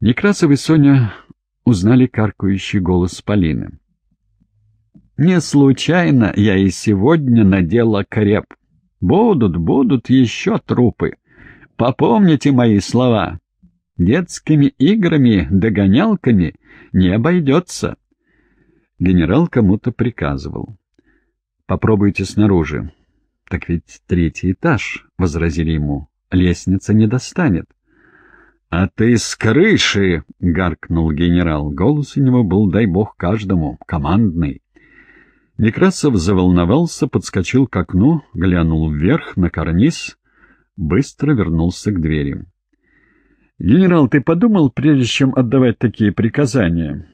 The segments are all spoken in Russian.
Некрасов и Соня узнали каркающий голос Полины. «Не случайно я и сегодня надела креп. Будут, будут еще трупы. Попомните мои слова. Детскими играми, догонялками не обойдется». Генерал кому-то приказывал. «Попробуйте снаружи». «Так ведь третий этаж», — возразили ему. «Лестница не достанет». «А ты с крыши!» — гаркнул генерал. Голос у него был, дай бог, каждому, командный. Некрасов заволновался, подскочил к окну, глянул вверх, на карниз, быстро вернулся к двери. «Генерал, ты подумал, прежде чем отдавать такие приказания?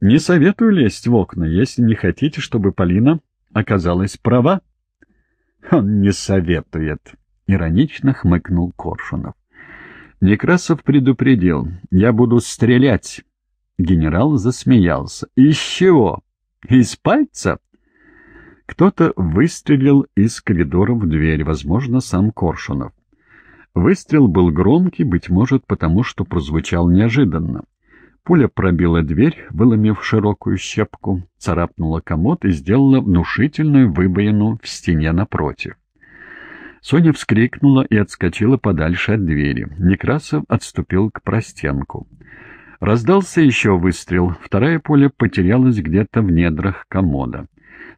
Не советую лезть в окна, если не хотите, чтобы Полина оказалась права». «Он не советует», — иронично хмыкнул Коршунов. Некрасов предупредил. «Я буду стрелять». Генерал засмеялся. «Из чего? Из пальца?» Кто-то выстрелил из коридора в дверь, возможно, сам Коршунов. Выстрел был громкий, быть может, потому что прозвучал неожиданно. Пуля пробила дверь, выломив широкую щепку, царапнула комод и сделала внушительную выбоину в стене напротив. Соня вскрикнула и отскочила подальше от двери. Некрасов отступил к простенку. Раздался еще выстрел. Вторая пуля потерялась где-то в недрах комода.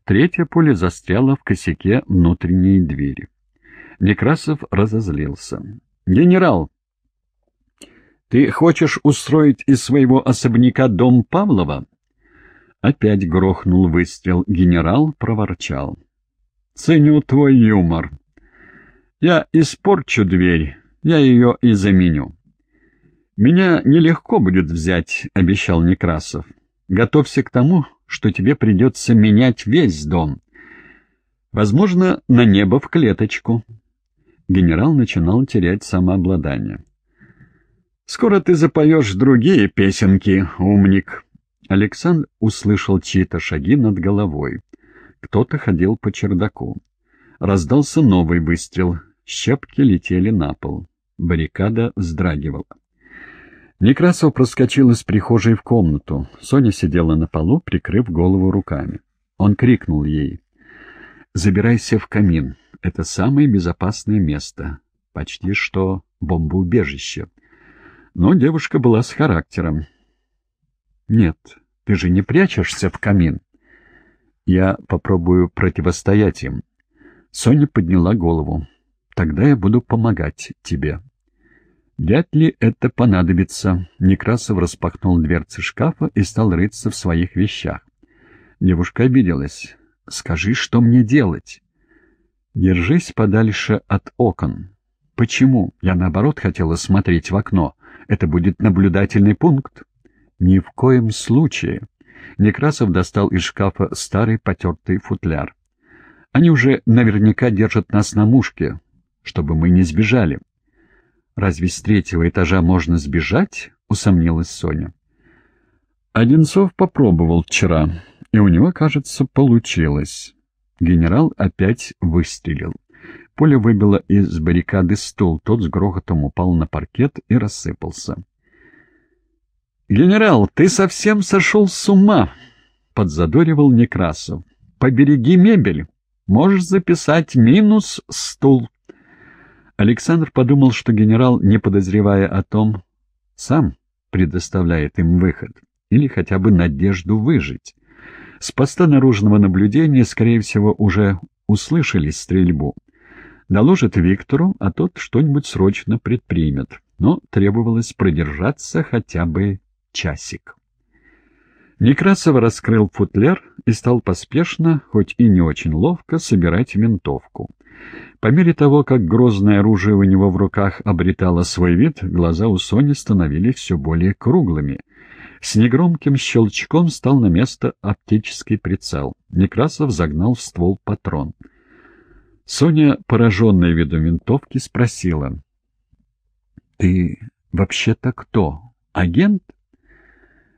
Третья пуля застряла в косяке внутренней двери. Некрасов разозлился. «Генерал, ты хочешь устроить из своего особняка дом Павлова?» Опять грохнул выстрел. Генерал проворчал. «Ценю твой юмор. Я испорчу дверь, я ее и заменю. «Меня нелегко будет взять», — обещал Некрасов. «Готовься к тому, что тебе придется менять весь дом. Возможно, на небо в клеточку». Генерал начинал терять самообладание. «Скоро ты запоешь другие песенки, умник». Александр услышал чьи-то шаги над головой. Кто-то ходил по чердаку. Раздался новый выстрел. Щепки летели на пол. Баррикада вздрагивала. Некрасов проскочил из прихожей в комнату. Соня сидела на полу, прикрыв голову руками. Он крикнул ей. «Забирайся в камин. Это самое безопасное место. Почти что бомбоубежище». Но девушка была с характером. «Нет, ты же не прячешься в камин. Я попробую противостоять им. Соня подняла голову. «Тогда я буду помогать тебе». «Вряд ли это понадобится». Некрасов распахнул дверцы шкафа и стал рыться в своих вещах. Девушка обиделась. «Скажи, что мне делать?» «Держись подальше от окон». «Почему? Я, наоборот, хотела смотреть в окно. Это будет наблюдательный пункт». «Ни в коем случае». Некрасов достал из шкафа старый потертый футляр. Они уже наверняка держат нас на мушке, чтобы мы не сбежали. «Разве с третьего этажа можно сбежать?» — усомнилась Соня. Одинцов попробовал вчера, и у него, кажется, получилось. Генерал опять выстрелил. Пуля выбила из баррикады стул, тот с грохотом упал на паркет и рассыпался. «Генерал, ты совсем сошел с ума!» — подзадоривал Некрасов. «Побереги мебель!» Можешь записать минус стул. Александр подумал, что генерал, не подозревая о том, сам предоставляет им выход или хотя бы надежду выжить. С поста наружного наблюдения, скорее всего, уже услышали стрельбу. Доложит Виктору, а тот что-нибудь срочно предпримет. Но требовалось продержаться хотя бы часик. Некрасов раскрыл футляр и стал поспешно, хоть и не очень ловко, собирать винтовку. По мере того, как грозное оружие у него в руках обретало свой вид, глаза у Сони становились все более круглыми. С негромким щелчком стал на место оптический прицел. Некрасов загнал в ствол патрон. Соня, пораженная видом винтовки, спросила. — Ты вообще-то кто? Агент?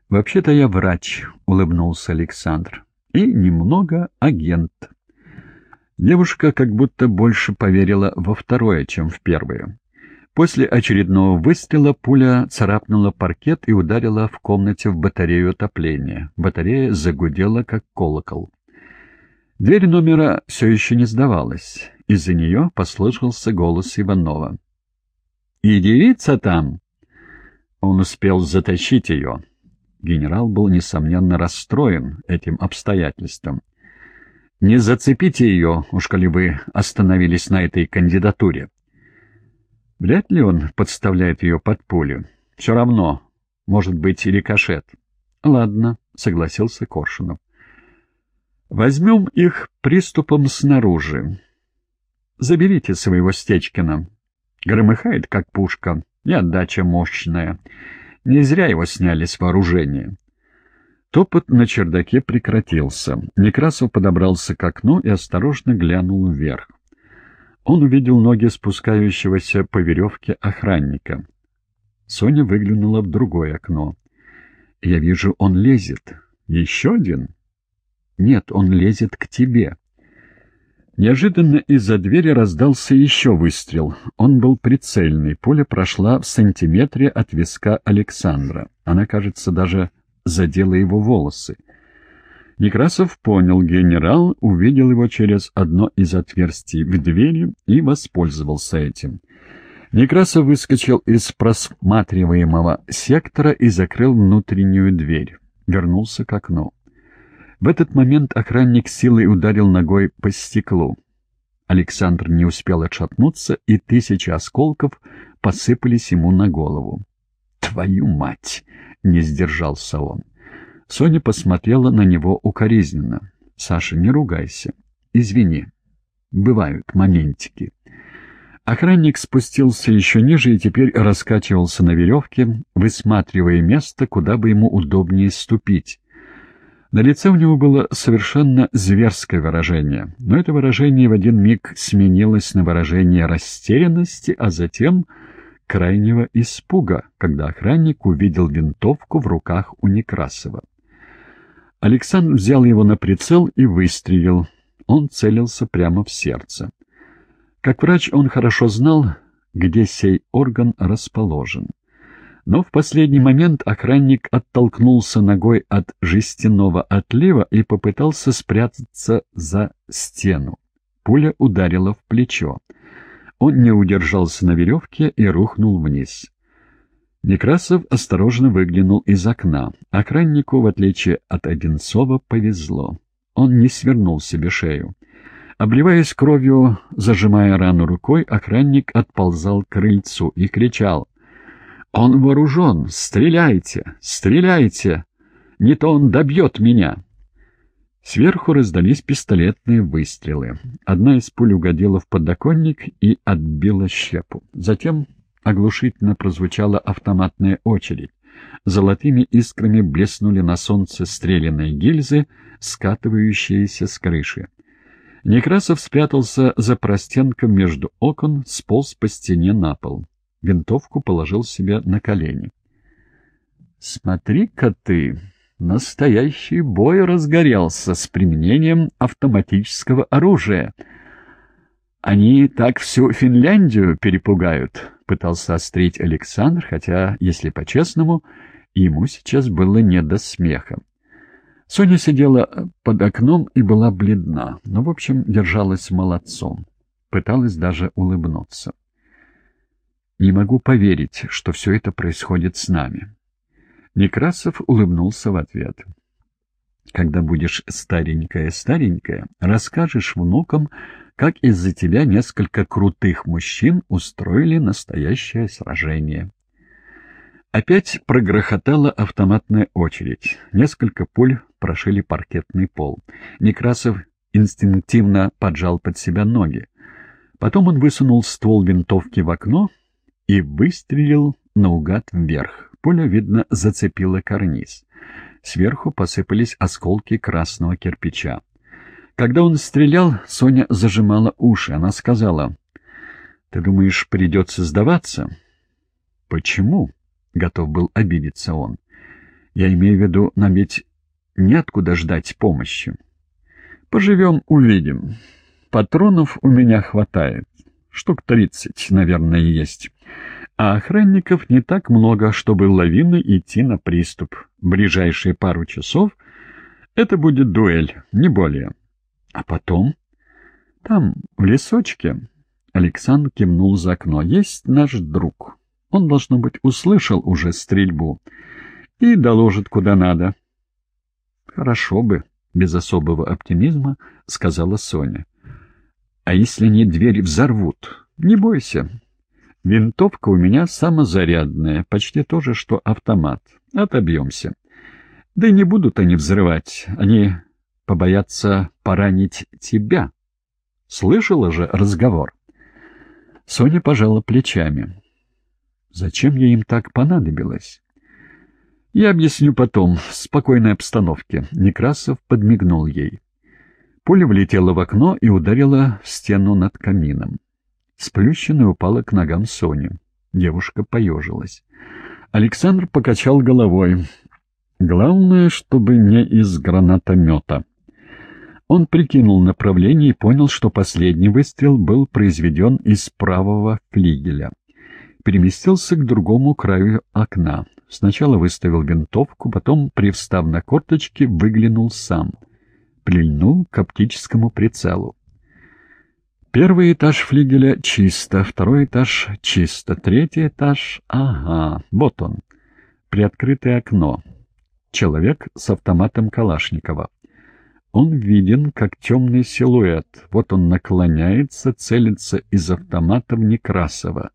«Вообще-то я врач», — улыбнулся Александр. «И немного агент». Девушка как будто больше поверила во второе, чем в первое. После очередного выстрела пуля царапнула паркет и ударила в комнате в батарею отопления. Батарея загудела, как колокол. Дверь номера все еще не сдавалась. Из-за нее послышался голос Иванова. «И девица там!» Он успел затащить ее. Генерал был, несомненно, расстроен этим обстоятельством. «Не зацепите ее, уж коли вы остановились на этой кандидатуре». Вряд ли он подставляет ее под пулю. Все равно, может быть, рикошет. «Ладно», — согласился Коршунов. «Возьмем их приступом снаружи. Заберите своего Стечкина. Громыхает, как пушка, и отдача мощная. Не зря его сняли с вооружения». Топот на чердаке прекратился. Некрасов подобрался к окну и осторожно глянул вверх. Он увидел ноги спускающегося по веревке охранника. Соня выглянула в другое окно. «Я вижу, он лезет. Еще один?» «Нет, он лезет к тебе». Неожиданно из-за двери раздался еще выстрел. Он был прицельный. Пуля прошла в сантиметре от виска Александра. Она, кажется, даже задела его волосы. Некрасов понял, генерал увидел его через одно из отверстий в двери и воспользовался этим. Некрасов выскочил из просматриваемого сектора и закрыл внутреннюю дверь. Вернулся к окну. В этот момент охранник силой ударил ногой по стеклу. Александр не успел отшатнуться, и тысячи осколков посыпались ему на голову. «Твою мать!» — не сдержался он. Соня посмотрела на него укоризненно. «Саша, не ругайся. Извини. Бывают моментики». Охранник спустился еще ниже и теперь раскачивался на веревке, высматривая место, куда бы ему удобнее ступить. На лице у него было совершенно зверское выражение, но это выражение в один миг сменилось на выражение растерянности, а затем крайнего испуга, когда охранник увидел винтовку в руках у Некрасова. Александр взял его на прицел и выстрелил. Он целился прямо в сердце. Как врач он хорошо знал, где сей орган расположен. Но в последний момент охранник оттолкнулся ногой от жестяного отлива и попытался спрятаться за стену. Пуля ударила в плечо. Он не удержался на веревке и рухнул вниз. Некрасов осторожно выглянул из окна. Охраннику, в отличие от Одинцова, повезло. Он не свернул себе шею. Обливаясь кровью, зажимая рану рукой, охранник отползал к крыльцу и кричал. «Он вооружен! Стреляйте! Стреляйте! Не то он добьет меня!» Сверху раздались пистолетные выстрелы. Одна из пуль угодила в подоконник и отбила щепу. Затем Оглушительно прозвучала автоматная очередь. Золотыми искрами блеснули на солнце стреляные гильзы, скатывающиеся с крыши. Некрасов спрятался за простенком между окон, сполз по стене на пол. Винтовку положил себе на колени. «Смотри-ка ты! Настоящий бой разгорелся с применением автоматического оружия!» Они так всю Финляндию перепугают, пытался острить Александр, хотя, если по-честному, ему сейчас было не до смеха. Соня сидела под окном и была бледна, но, в общем, держалась молодцом. Пыталась даже улыбнуться. «Не могу поверить, что все это происходит с нами». Некрасов улыбнулся в ответ. «Когда будешь старенькая-старенькая, расскажешь внукам, как из-за тебя несколько крутых мужчин устроили настоящее сражение. Опять прогрохотала автоматная очередь. Несколько пуль прошили паркетный пол. Некрасов инстинктивно поджал под себя ноги. Потом он высунул ствол винтовки в окно и выстрелил наугад вверх. Пуля, видно, зацепила карниз. Сверху посыпались осколки красного кирпича. Когда он стрелял, Соня зажимала уши. Она сказала, «Ты думаешь, придется сдаваться?» «Почему?» — готов был обидеться он. «Я имею в виду, нам ведь неоткуда ждать помощи. Поживем — увидим. Патронов у меня хватает. Штук тридцать, наверное, есть. А охранников не так много, чтобы лавиной идти на приступ. Ближайшие пару часов это будет дуэль, не более. А потом? Там, в лесочке, Александр кивнул за окно. Есть наш друг. Он, должно быть, услышал уже стрельбу и доложит куда надо. Хорошо бы, без особого оптимизма, сказала Соня. А если они дверь взорвут? Не бойся. Винтовка у меня самозарядная, почти то же, что автомат. Отобьемся. Да и не будут они взрывать. Они побоятся поранить тебя. Слышала же разговор? Соня пожала плечами. Зачем я им так понадобилось? Я объясню потом, в спокойной обстановке. Некрасов подмигнул ей. Пуля влетела в окно и ударила в стену над камином. Сплющенная упала к ногам Сони. Девушка поежилась. Александр покачал головой. Главное, чтобы не из гранатомета. Он прикинул направление и понял, что последний выстрел был произведен из правого флигеля. Переместился к другому краю окна. Сначала выставил винтовку, потом, привстав на корточки, выглянул сам. Прильнул к оптическому прицелу. Первый этаж флигеля чисто, второй этаж чисто, третий этаж... Ага, вот он. Приоткрытое окно. Человек с автоматом Калашникова. Он виден, как темный силуэт. Вот он наклоняется, целится из автомата в Некрасова.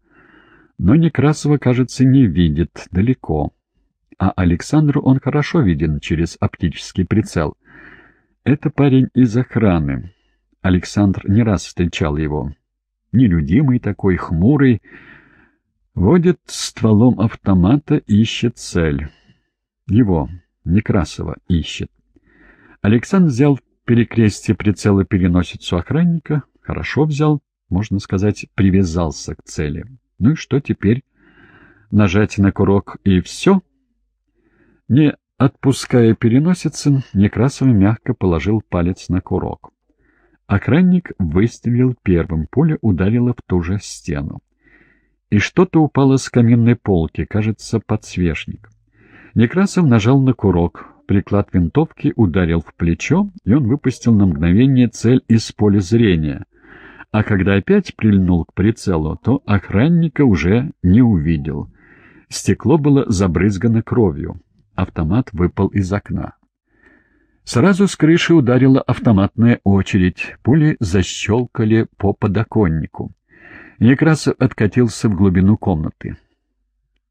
Но Некрасова, кажется, не видит далеко. А Александру он хорошо виден через оптический прицел. Это парень из охраны. Александр не раз встречал его. Нелюдимый такой, хмурый. Водит стволом автомата, ищет цель. Его, Некрасова, ищет. Александр взял в перекрестие прицела переносицу охранника. Хорошо взял, можно сказать, привязался к цели. Ну и что теперь? Нажать на курок и все? Не отпуская переносицы, Некрасов мягко положил палец на курок. Охранник выстрелил первым, пуля ударила в ту же стену. И что-то упало с каминной полки, кажется, подсвечник. Некрасов нажал на курок, Приклад винтовки ударил в плечо, и он выпустил на мгновение цель из поля зрения. А когда опять прильнул к прицелу, то охранника уже не увидел. Стекло было забрызгано кровью. Автомат выпал из окна. Сразу с крыши ударила автоматная очередь. Пули защелкали по подоконнику. Некрасов откатился в глубину комнаты.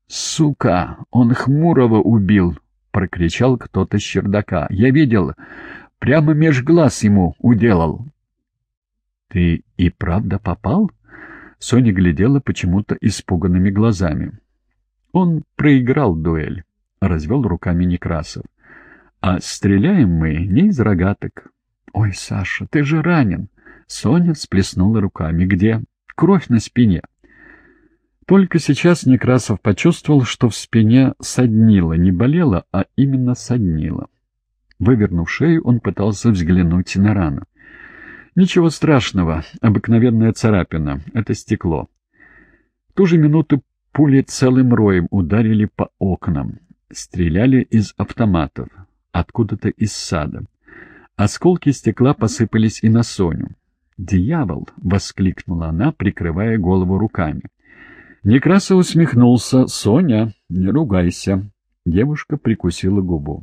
«Сука! Он Хмурого убил!» прокричал кто-то с чердака. «Я видел, прямо меж глаз ему уделал». «Ты и правда попал?» Соня глядела почему-то испуганными глазами. «Он проиграл дуэль», — развел руками Некрасов. «А стреляем мы не из рогаток». «Ой, Саша, ты же ранен!» Соня всплеснула руками. «Где?» «Кровь на спине». Только сейчас Некрасов почувствовал, что в спине соднило, не болело, а именно соднило. Вывернув шею, он пытался взглянуть на рану. Ничего страшного, обыкновенная царапина, это стекло. В ту же минуту пули целым роем ударили по окнам, стреляли из автоматов, откуда-то из сада. Осколки стекла посыпались и на Соню. «Дьявол!» — воскликнула она, прикрывая голову руками. Некрасов усмехнулся. «Соня, не ругайся». Девушка прикусила губу.